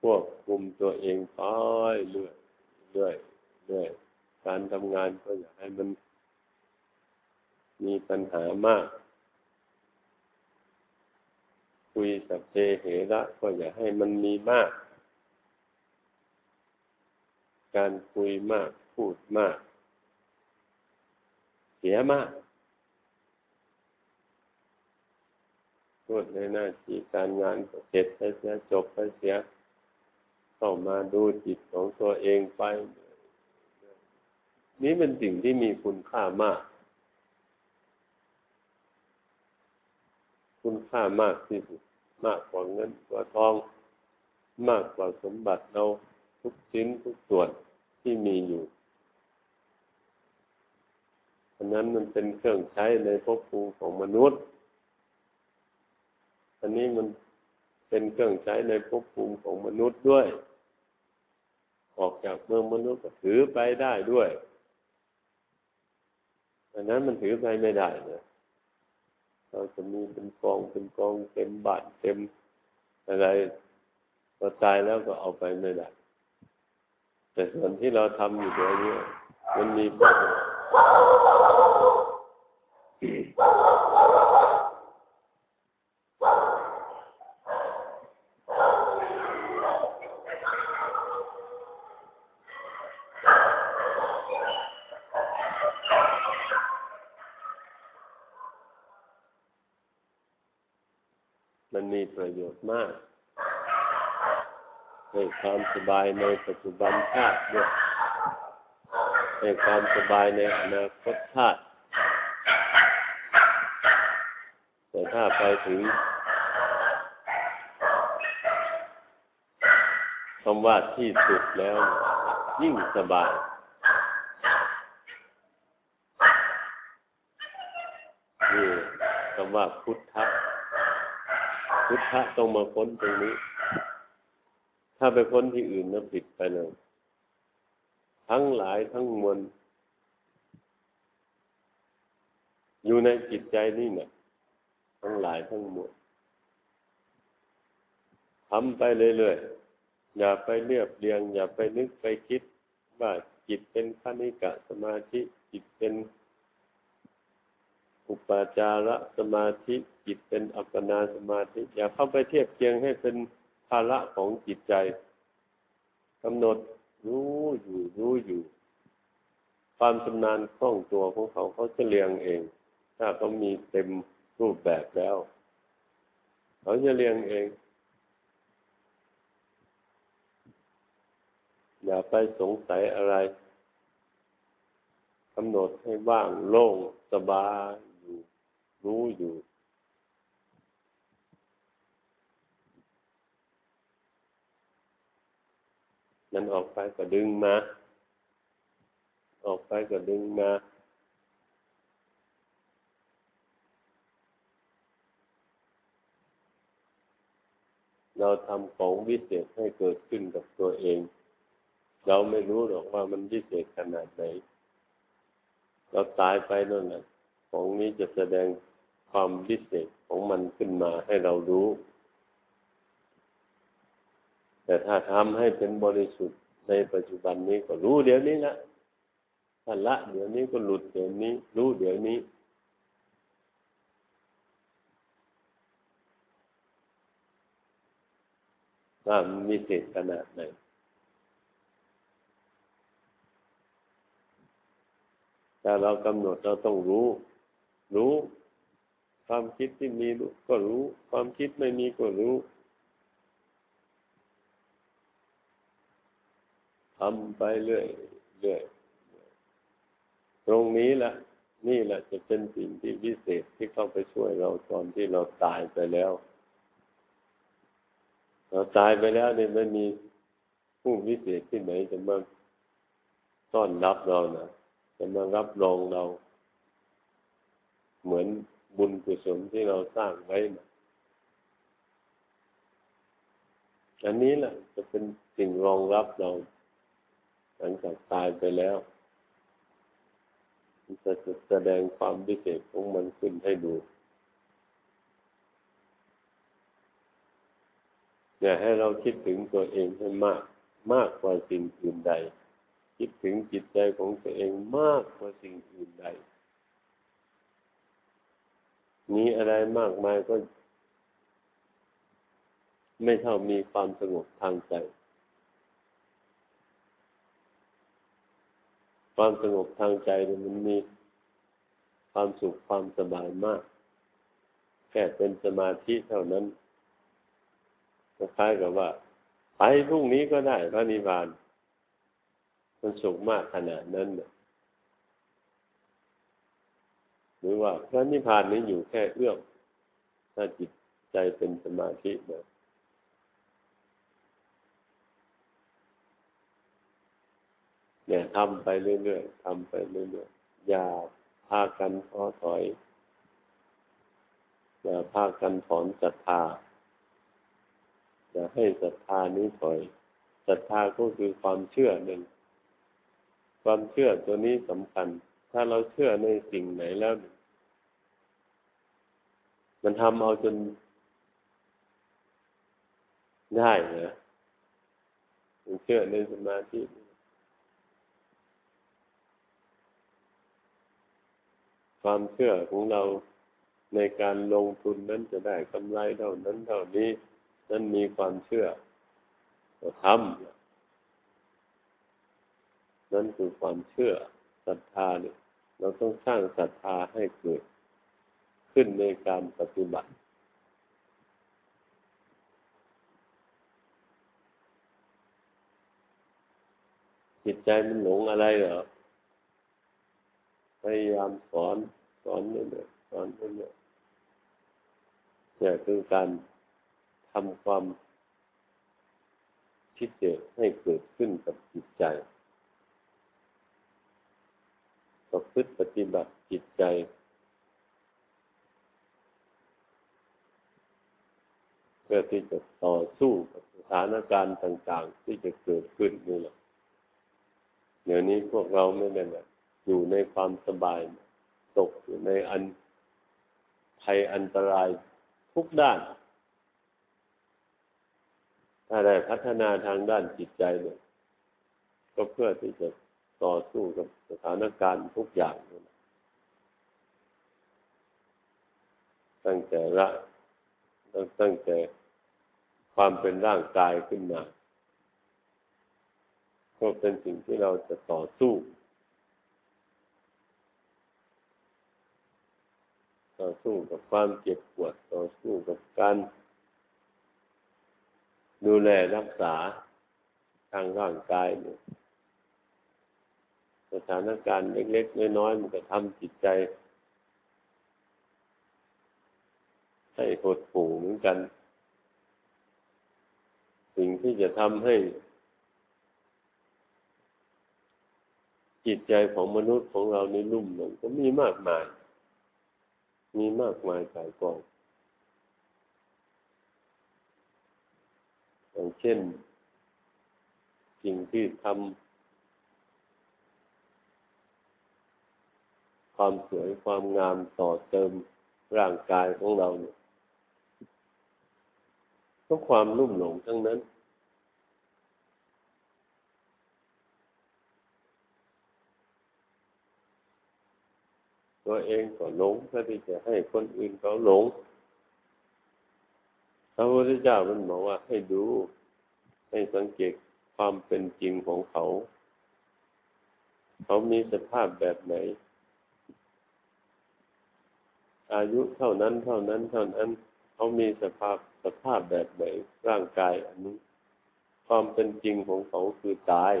ควบคุมตัวเองไปเรื่อยเรื่อยเรื่อยการทำงานก็อย่าให้มันมีปัญหามาก คุยสับเจเหระก็อย่าให้มันมีมาก การคุยมาก พูดมาก เสียมากพูดในหน้าที่การงานก็เสร็จไปเสียจบไปเสียเข้ามาดูจิตของตัวเองไป นี้เป็นสิ่งที่มีคุณค่ามาก คุณค่ามากที่สุดมากกว่าเงินกว่าทอง มากกว่าสมบัติเราทุกชิ้นทุกส่วน ที่มีอยู่อันนั้นมันเป็นเครื่องใช้ในภพภูมิของมนุษย์ อันนี้มันเป็นเครื่องใช้ในภพภูมิของมนุษย์ด้วย ออกจากเมืองมนุษย์ก็ถือไปได้ด้วยอันนั้นมันถือไปไม่ได้นะเราจะมีเป็นกองเป็นกองเต็มบาทเต็มอะไรพอตายแล้วก็เอาไปไม่ได้ แต่ส่วนที่เราทำอยู่ตรงนี้มันมีประโยชน์มันมีประโยชน์มาก ให้ความสบายในปัจจุบันชาติด้วยให้ความสบายในอนาคตชาติ แต่ถ้าไปถึงคำว่าที่สุดแล้ว ยิ่งสบายนี่คำว่าพุทธะพุทธะต้องมาพ้นตรงนี้าไปพ้นที่อื่นนะผิดไปเลยทั้งหลายทั้งมวลอยู่ในจิตใจนี่นะทั้งหลายทั้งมวลทำไปเรื่อยๆอย่าไปเรียบเรียง อย่าไปนึกไปคิดว่าจิตเป็นคณิกะสมาธิจิตเป็นอุปาจาระสมาธิจิตเป็นอัปปนาสมาธิ อย่าเข้าไปเทียบเคียงให้เป็น ภาระของจิตใจกำหนดรู้อยู่รู้อยู่ ความชำนาญคล่องตัวของเขาเขาจะเรียงเอง ถ้าเขามีเต็มรูปแบบแล้ว เขาจะเรียงเอง อย่าไปสงสัยอะไรกำหนดให้ว่างโล่งสบายอยู่ รู้อยู่ มันออกไปก็ดึงมา ออกไปก็ดึงมาเราทำของวิเศษให้เกิดขึ้นกับตัวเอง เราไม่รู้หรอกว่ามันวิเศษขนาดไหน เราตายไปนั่นแหละของนี้จะแสดงความวิเศษของมันขึ้นมาให้เรารู้ แต่ถ้าทำให้เป็นบริสุทธิ์ในปัจจุบันนี้ก็รู้เดี๋ยวนี้ละถ้าละเดี๋ยวนี้ก็หลุดเดี๋ยวนี้ รู้เดี๋ยวนี้ว่ามีเศษขนาดไหนถ้าเรากำหนดเราต้องรู้ รู้ ความคิดที่มีก็รู้ ความคิดไม่มีก็รู้ ทำไปเรื่อยเรื่อยตรงนี้แหละนี่แหละจะเป็นสิ่งที่พิเศษที่เข้าไปช่วยเราตอนที่เราตายไปแล้ว เราตายไปแล้วเนี่ยไม่มีผู้พิเศษที่ไหนจะมาต้อนรับเรานะจะมารับรองเรา เหมือนบุญกุศลที่เราสร้างไว้นะอันนี้แหละจะเป็นสิ่งรองรับเรา หลังจากตายไปแล้วมันจะแสดงความพิเศษของมันขึ้นให้ดูอย่าให้เราคิดถึงตัวเองให้มาก มากกว่าสิ่งอื่นใด คิดถึงจิตใจของตัวเองมากกว่าสิ่งอื่นใด มีอะไรมากมายก็ ไม่เท่ามีความสงบทางใจ ความสงบทางใจมันมีความสุขความสบายมาก แค่เป็นสมาธิเท่านั้นคล้ายกับว่าไปพรุ่งนี้ก็ได้พระนิพพาน มันสุขมากขนาดนั้นหรือว่าพระนิพพานนี้อยู่แค่เอื้อมถ้าจิตใจเป็นสมาธินี่ย เนี่ยทำไปเรื่อยๆทำไปเรื่อยๆอย่าพากันท้อถอย อย่าพากันถอนศรัทธาอย่าให้ศรัทธานี้ถอยศรัทธาก็คือความเชื่อหนึ่งความเชื่อตัวนี้สำคัญ ถ้าเราเชื่อในสิ่งไหนแล้ว มันทำเอาจนได้เหรอเชื่อในสมาธิ ความเชื่อของเราในการลงทุนนั้นจะได้กำไรเท่านั้นเท่านี้ นั้นมีความเชื่อก็ทำนั่นคือความเชื่อศรัทธาเนี่ยเราต้องสร้างศรัทธาให้เกิดขึ้นในการปฏิบัติจิตใจมันหลงอะไรเหรอพยายามสอน สอนเรื่อยๆสอนเรื่อยๆเนี่ยคือการทำความคิดเจให้เกิดขึ้นกับจิตใจประพฤติปฏิบัติจิตใจ เพื่อที่จะต่อสู้กับสถานการณ์ต่าง ๆ ที่จะเกิดขึ้นนี่แหละเดี๋ยวนี้พวกเราไม่ได้แบบอยู่ในความสบาย ตกอยู่ในอันภัยอันตรายทุกด้าน ถ้าได้พัฒนาทางด้านจิตใจเนี่ย ก็เพื่อที่จะต่อสู้กับสถานการณ์ทุกอย่าง ตั้งแต่ละตั้งแต่ความเป็นร่างกายขึ้นมาก็เป็นสิ่งที่เราจะต่อสู้ ต่อสู้กับความเจ็บปวดต่อสู้กับการดูแลรักษาทางร่างกายเนี่ยสถานการณ์เล็กๆน้อยๆมันก็ทำจิตใจให้หดหู่เหมือนกัน สิ่งที่จะทำให้ จิตใจของมนุษย์ของเราในลุ่มหลงก็มีมากมาย มีมากมายกายกองอย่างเช่น สิ่งที่ทำความสวยความงามต่อเติมร่างกายของเราเนี่ยก็ความลุ่มหลงทั้งนั้น ตัวเองก็หลงเพื่อที่จะให้คนอื่นเขาหลงพระพุทธเจ้ามันบอกว่าให้ดู ให้สังเกตความเป็นจริงของเขา เขามีสภาพแบบไหน อายุเท่านั้นเท่านั้นเท่านั้น เขามีสภาพสภาพแบบไหนร่างกายอันนี้ ความเป็นจริงของเขาคือตาย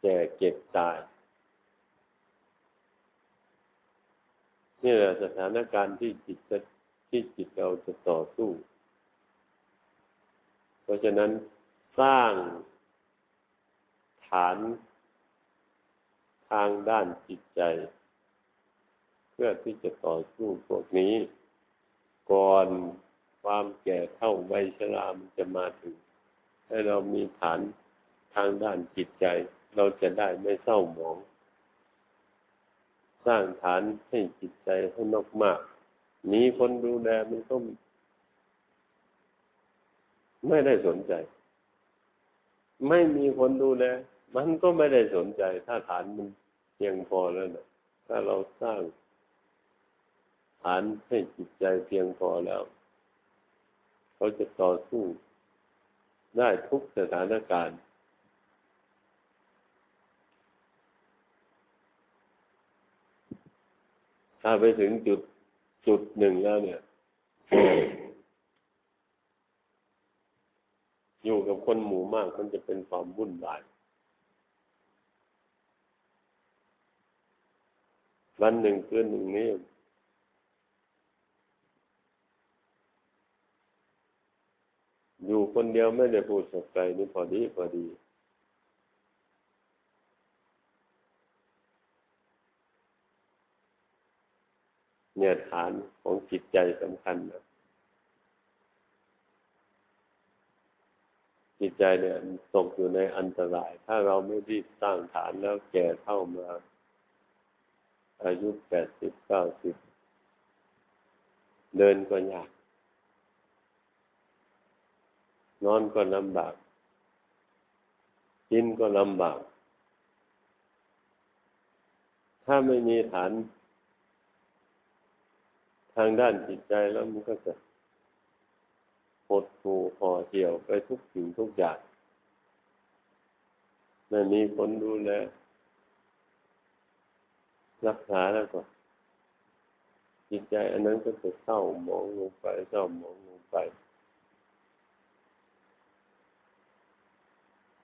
แก่เจ็บตาย นี่แหละสถานการณ์ที่จิตที่จิตเราจะต่อสู้ เพราะฉะนั้นสร้างฐานทางด้านจิตใจ เพื่อที่จะต่อสู้พวกนี้ ก่อนความแก่เท่าวัยชรามันจะมาถึง ให้เรามีฐานทางด้านจิตใจ เราจะได้ไม่เศร้าหมอง สร้างฐานให้จิตใจให้นกมากมีคนดูแลมันก็ไม่ได้สนใจ ไม่มีคนดูแลมันก็ไม่ได้สนใจ ถ้าฐานมันเพียงพอแล้วนะถ้าเราสร้างฐานให้จิตใจเพียงพอแล้ว เขาจะต่อสู้ได้ทุกสถานการณ์ ถ้าไปถึงจุดจุดหนึ่งแล้วเนี่ย อยู่กับคนหมู่มากมันจะเป็นความวุ่นวายวันหนึ่งคืนหนึ่งนี้อยู่คนเดียวไม่ได้พูดสักใจนี่พอดีพอดี เนี่ยฐานของจิตใจสำคัญนะจิตใจเนี่ยตกอยู่ในอันตราย ถ้าเราไม่รีบสร้างฐานแล้วแก่เท่ามา อายุแปดสิบเก้าสิบเดินก็ยาก นอนก็ลำบาก กินก็ลำบาก ถ้าไม่มีฐาน ทางด้านจิตใจแล้วมันก็จะหดหู่ห่อเหี่ยวไปทุกสิ่งทุกอย่างไม่มีคนดูแลรักษาแล้วก็จิตใจอันนั้นก็จะเศร้าหมองลงไปเศร้าหมองลงไป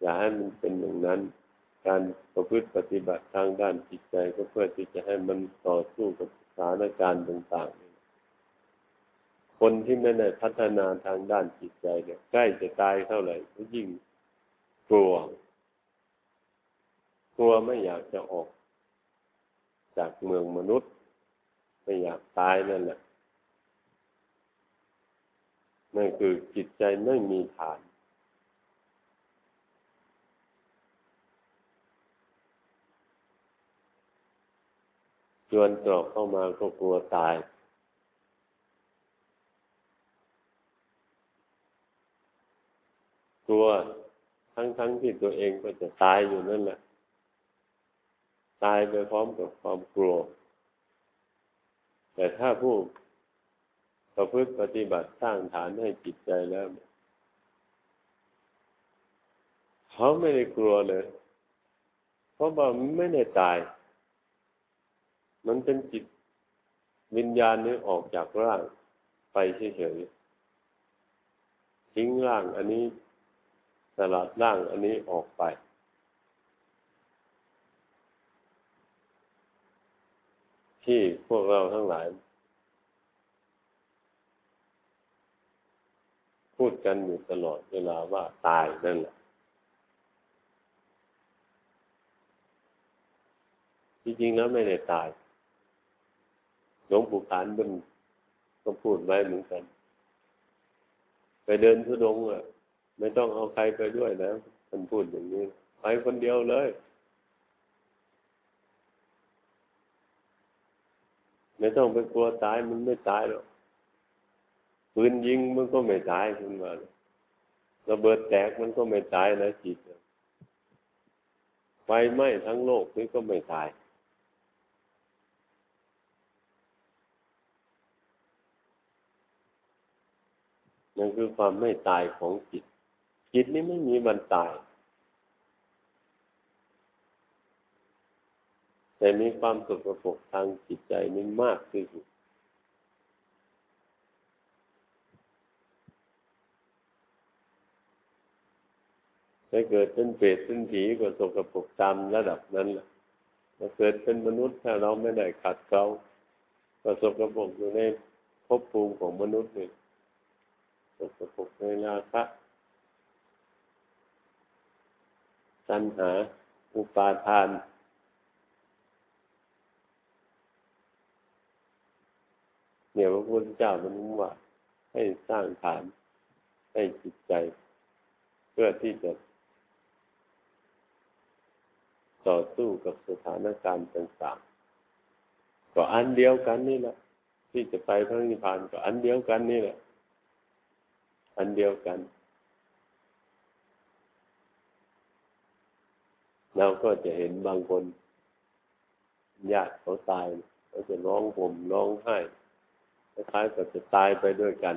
อย่าให้มันเป็นอย่างนั้น การประพฤติปฏิบัติทางด้านจิตใจก็เพื่อที่จะให้มันต่อสู้กับสถานการณ์ต่างๆ คนที่ไม่ได้พัฒนาทางด้านจิตใจเนี่ยใกล้จะตายเท่าไหร่ก็ยิ่งกลัว กลัวไม่อยากจะออกจากเมืองมนุษย์ ไม่อยากตายนั่นแหละนั่นคือจิตใจไม่มีฐาน จวนกรอกเข้ามาก็กลัวตาย กลัวทั้งๆทที่ตัวเองก็จะตายอยู่นั่นแหละ ตายไปพร้อมกับความกลัว แต่ถ้าผู้ประพฤติปฏิบัติสร้างฐานให้จิตใจแล้วเขาไม่ได้กลัวเลย เพราะว่าไม่ได้ตาย มันเป็นจิตวิญญาณนี้ออกจากร่างไปเฉยๆทิ้งร่างอันนี้ สลัดร่างอันนี้ออกไป ที่พวกเราทั้งหลาย พูดกันอยู่ตลอดเวลาว่าตายนั่นแหละจริงๆแล้วไม่ได้ตายหลวงปู่ขานบึงก็พูดไว้เหมือนกัน ไปเดินทุดงอะ ไม่ต้องเอาใครไปด้วยนะท่านพูดอย่างนี้ไปคนเดียวเลย ไม่ต้องไปกลัวตายมันไม่ตายหรอกปืนยิงมันก็ไม่ตายขึ้นมาระเบิดแตกมันก็ไม่ตายนะจิตไฟไหม้ทั้งโลกนี่ก็ไม่ตายนั่นคือความไม่ตายของจิต จิตนี้ไม่มีวันตาย แต่มีความสกปรกทางจิตใจนี่มากที่สุดถ้าเกิดเป็นเปรตเป็นผีก็สกปรกตามระดับนั้นแหละถ้าเกิดเป็นมนุษย์ถ้าเราไม่ได้ขัดเขาก็สกปรกอยู่ในภพภูมิของมนุษย์นี่สกปรกในราคะ ตัณหา อุปาทาน เนี่ยพระพุทธเจ้ามันว่า ให้สร้างฐาน ให้จิตใจ เพื่อที่จะ ต่อสู้กับสถานการณ์ต่างๆ ก็อันเดียวกันนี่แหละ ที่จะไปพระนิพพานก็อันเดียวกันนี่แหละ อันเดียวกัน เราก็จะเห็นบางคนญาติเขาตายเขาจะร้องห่มร้องไห้คล้ายๆกับจะตายไปด้วยกัน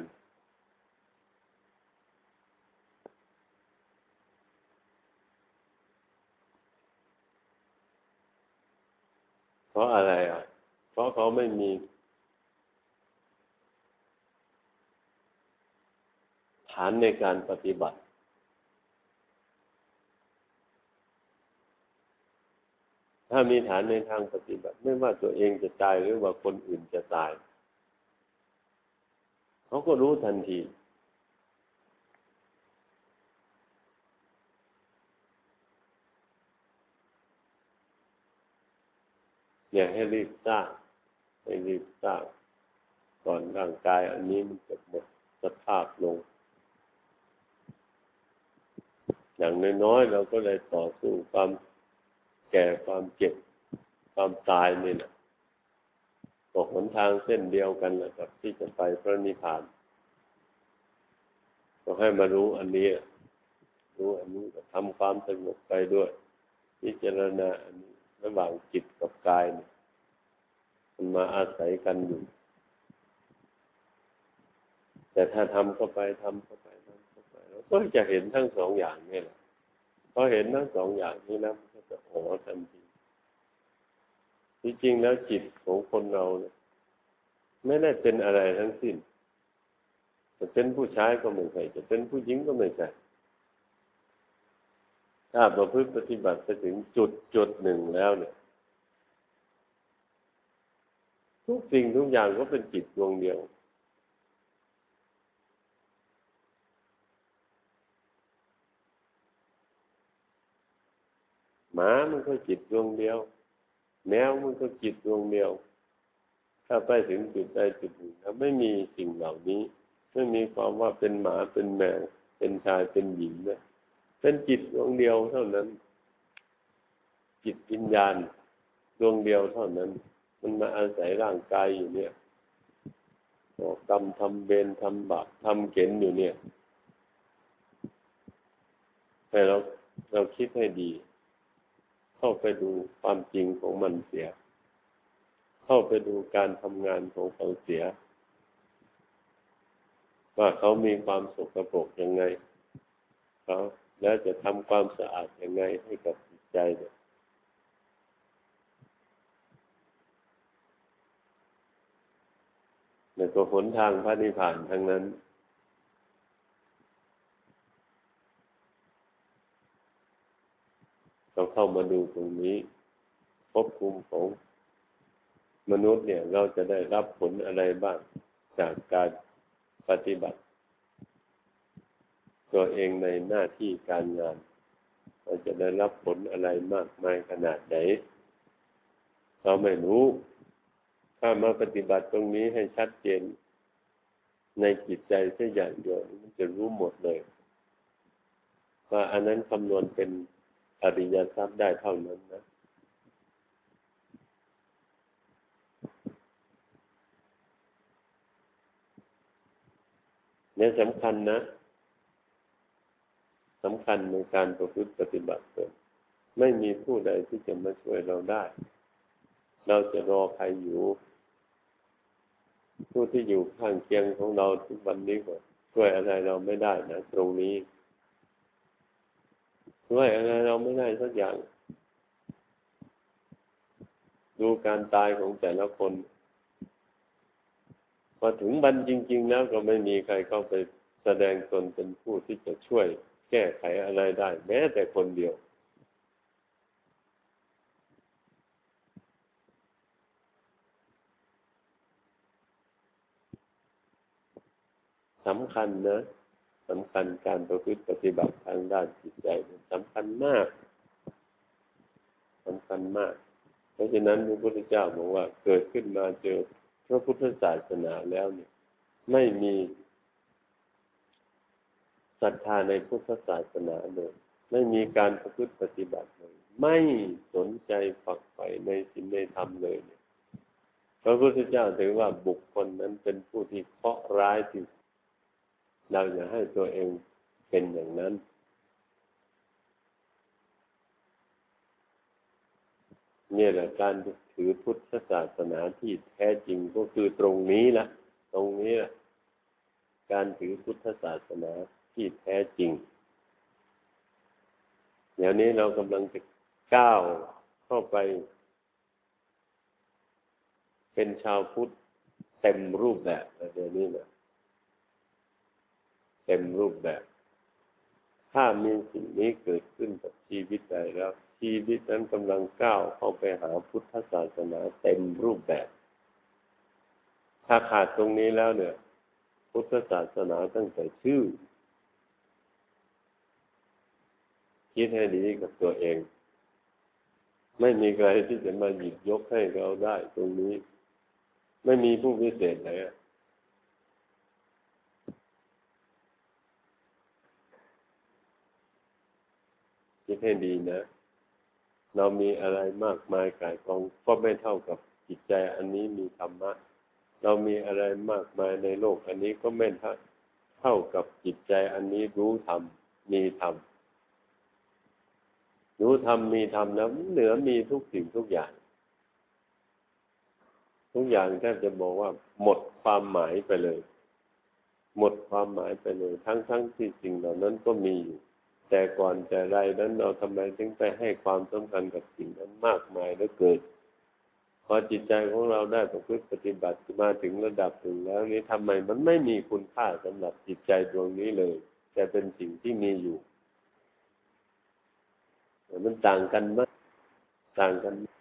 เพราะอะไรอะ เพราะเขาไม่มีฐานในการปฏิบัติ ถ้ามีฐานในทางปฏิบัติ ไม่ว่าตัวเองจะตายหรือว่าคนอื่นจะตายเขาก็รู้ทันที อย่าให้รีบสร้างให้รีบสร้างก่อนร่างกายอันนี้มันจะหมดสภาพลง อย่างน้อยๆเราก็เลยต่อสู้ความ แก่ความเจ็บความตายนี่แหละตกหนทางเส้นเดียวกันแหละครับ ที่จะไปพระนิพพานก็ให้มารู้อันนี้ รู้อันนี้ทำความสงบไปด้วย พิจารณาอันนี้ระหว่างจิตกับกายมันมาอาศัยกันอยู่ แต่ถ้าทำเข้าไปทำเข้าไปทำเข้าไปเราก็จะเห็นทั้งสองอย่างนี่แหละพอเห็นทั้งสองอย่างนี้นะ จะโอ้ทันทีที่จริงแล้วจิตของคนเราเนี่ยไม่ได้เป็นอะไรทั้งสิ้น จะเป็นผู้ชายก็ไม่ใช่จะเป็นผู้หญิงก็ไม่ใช่ถ้าประพฤติปฏิบัติไปถึงจุดจุดหนึ่งแล้วเนี่ย ทุกสิ่งทุกอย่างก็เป็นจิตดวงเดียว หมามันก็จิตดวงเดียว แมวมันก็จิตดวงเดียว ถ้าไปถึงจุดใดจุดหนึ่งถ้าไม่มีสิ่งเหล่านี้ ไม่มีความว่าเป็นหมาเป็นแมว เป็นชายเป็นหญิงนี่ยเป็นจิตดวงเดียวเท่านั้น จิตวิญญาณดวงเดียวเท่านั้น มันมาอาศัยร่างกายอยู่เนี่ยกรรมทำเบนทำบาปทำเข็นอยู่เนี่ยให้เราเราคิดให้ดี เข้าไปดูความจริงของมันเสีย เข้าไปดูการทำงานของเขาเสีย ว่าเขามีความสกปรกยังไงเขาแล้วจะทำความสะอาดยังไงให้กับจิตใจเนี่ยในตัวผลทางพระนิพพานทั้งนั้น เราเข้ามาดูตรงนี้พบคุมของมนุษย์เนี่ย เราจะได้รับผลอะไรบ้างจากการปฏิบัติ ตัวเองในหน้าที่การงาน เราจะได้รับผลอะไรมากมายขนาดไหน เราไม่รู้ ถ้ามาปฏิบัติตรงนี้ให้ชัดเจน ในจิตใจแค่อย่างเดียวมันจะรู้หมดเลย ว่าอันนั้นคำนวณเป็น อริยทรัพย์ได้เท่านั้นนะ เนี่ยสำคัญนะสำคัญในการประพฤติปฏิบัติตนไม่มีผู้ใดที่จะมาช่วยเราได้ เราจะรอใครอยู่ ผู้ที่อยู่ข้างเคียงของเราทุกวันนี้ก็ช่วยอะไรเราไม่ได้นะตรงนี้ ช่วยอะไรเราไม่ได้สักอย่าง ดูการตายของแต่ละคน พอถึงบันจริง ๆ แล้วก็ไม่มีใครเข้าไปแสดงตนเป็นผู้ที่จะช่วยแก้ไขอะไรได้ แม้แต่คนเดียวสำคัญนะ สำคัญการประพฤติปฏิบัติทางด้านจิตใจสำคัญมากสำคัญมาก เพราะฉะนั้นพระพุทธเจ้าบอกว่าเกิดขึ้นมาเจอพระพุทธศาสนาแล้วเนี่ย ไม่มีศรัทธาในพุทธศาสนาเลยไม่มีการประพฤติปฏิบัติเลย ไม่สนใจฝักใฝ่ในสิ่งในธรรมเลยเนี่ยพระพุทธเจ้าถือว่าบุคคลนั้นเป็นผู้ที่เคราะห์ร้ายที่ เราอย่าให้ตัวเองเป็นอย่างนั้น นี่แหละการถือพุทธศาสนาที่แท้จริงก็คือตรงนี้ละตรงนี้ละการถือพุทธศาสนาที่แท้จริงเดี๋ยวนี้เรากำลังจะก้าวเข้าไป เป็นชาวพุทธเต็มรูปแบบเดี๋ยวนี้นะ เต็มรูปแบบ ถ้ามีสิ่งนี้เกิดขึ้นกับชีวิตใดแล้ว ชีวิตนั้นกำลังก้าวเข้าไปหาพุทธศาสนาเต็มรูปแบบ ถ้าขาดตรงนี้แล้วเนี่ย พุทธศาสนาตั้งแต่ชื่อ คิดให้ดีกับตัวเอง ไม่มีใครที่จะมาหยิบยกให้เราได้ตรงนี้ ไม่มีผู้พิเศษไหนคิด ให้ดีนะ เรามีอะไรมากมายกายกองก็ไม่เท่ากับจิตใจอันนี้มีธรรมะ เรามีอะไรมากมายในโลก อันนี้ก็ไม่เท่ากับจิตใจอันนี้รู้ธรรมมีธรรมรู้ทำมีทำแล้วเหนือมีทุกสิ่งทุกอย่าง ทุกอย่างแทบจะบอกว่า หมดความหมายไปเลย หมดความหมายไปเลย ทั้งทั้งที่สิ่งเหล่านั้นก็มีอยู่ แต่ก่อนแต่ไรนั้นเราทำไมถึงไปให้ความสำคัญกับสิ่งนั้นมากมายแล้วเกิดพอจิตใจของเราได้ประพฤติปฏิบัติมาถึงระดับหนึ่งแล้วนี้ทำไมมันไม่มีคุณค่าสำหรับจิตใจดวงนี้เลย แต่เป็นสิ่งที่มีอยู่มันต่างกันมากต่างกันมาก